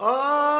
Oh!